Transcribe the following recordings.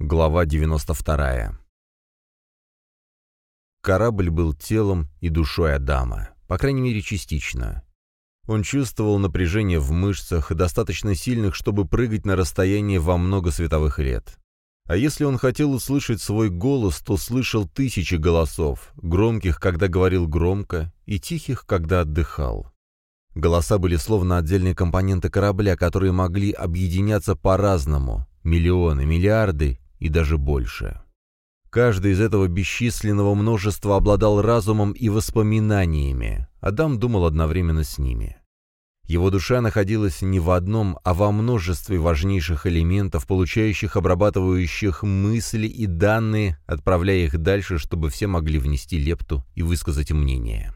Глава 92. Корабль был телом и душой Адама, по крайней мере частично. Он чувствовал напряжение в мышцах, достаточно сильных, чтобы прыгать на расстояние во много световых лет. А если он хотел услышать свой голос, то слышал тысячи голосов, громких, когда говорил громко, и тихих, когда отдыхал. Голоса были словно отдельные компоненты корабля, которые могли объединяться по-разному, миллионы, миллиарды и даже больше. Каждый из этого бесчисленного множества обладал разумом и воспоминаниями. Адам думал одновременно с ними. Его душа находилась не в одном, а во множестве важнейших элементов, получающих, обрабатывающих мысли и данные, отправляя их дальше, чтобы все могли внести лепту и высказать мнение.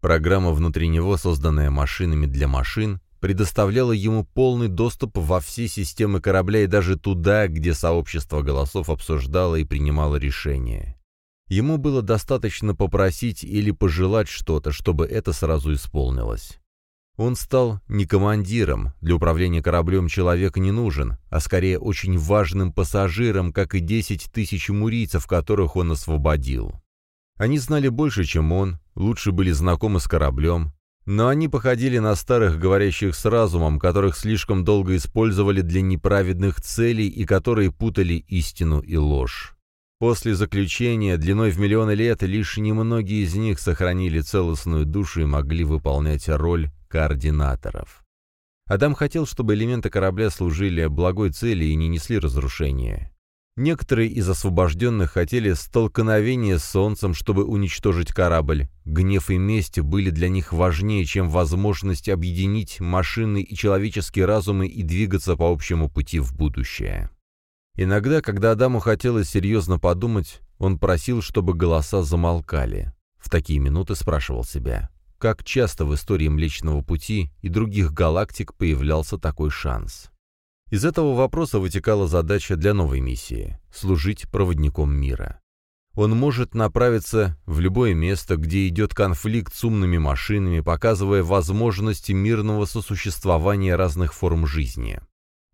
Программа внутри него, созданная машинами для машин, предоставляла ему полный доступ во все системы корабля и даже туда, где сообщество голосов обсуждало и принимало решения. Ему было достаточно попросить или пожелать что-то, чтобы это сразу исполнилось. Он стал не командиром, для управления кораблем человек не нужен, а скорее очень важным пассажиром, как и 10 тысяч мурийцев, которых он освободил. Они знали больше, чем он, лучше были знакомы с кораблем, но они походили на старых говорящих с разумом, которых слишком долго использовали для неправедных целей и которые путали истину и ложь. После заключения, длиной в миллионы лет, лишь немногие из них сохранили целостную душу и могли выполнять роль координаторов. Адам хотел, чтобы элементы корабля служили благой цели и не несли разрушения. Некоторые из освобожденных хотели столкновения с Солнцем, чтобы уничтожить корабль. Гнев и месть были для них важнее, чем возможность объединить машины и человеческие разумы и двигаться по общему пути в будущее. Иногда, когда Адаму хотелось серьезно подумать, он просил, чтобы голоса замолкали. В такие минуты спрашивал себя, как часто в истории Млечного Пути и других галактик появлялся такой шанс. Из этого вопроса вытекала задача для новой миссии — служить проводником мира. Он может направиться в любое место, где идет конфликт с умными машинами, показывая возможности мирного сосуществования разных форм жизни.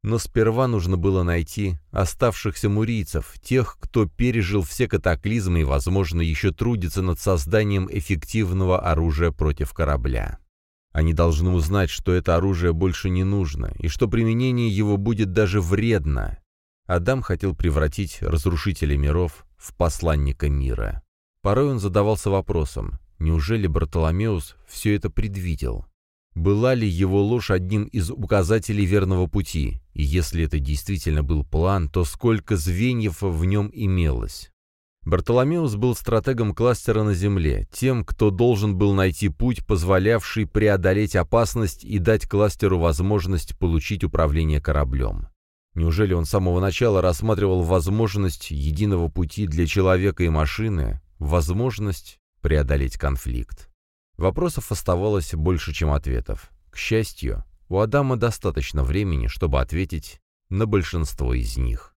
Но сперва нужно было найти оставшихся мурийцев, тех, кто пережил все катаклизмы и, возможно, еще трудится над созданием эффективного оружия против корабля. Они должны узнать, что это оружие больше не нужно, и что применение его будет даже вредно. Адам хотел превратить разрушителя миров в посланника мира. Порой он задавался вопросом, неужели Бартоломеус все это предвидел? Была ли его ложь одним из указателей верного пути? И если это действительно был план, то сколько звеньев в нем имелось? Бартоломеус был стратегом кластера на Земле, тем, кто должен был найти путь, позволявший преодолеть опасность и дать кластеру возможность получить управление кораблем. Неужели он с самого начала рассматривал возможность единого пути для человека и машины, возможность преодолеть конфликт? Вопросов оставалось больше, чем ответов. К счастью, у Адама достаточно времени, чтобы ответить на большинство из них.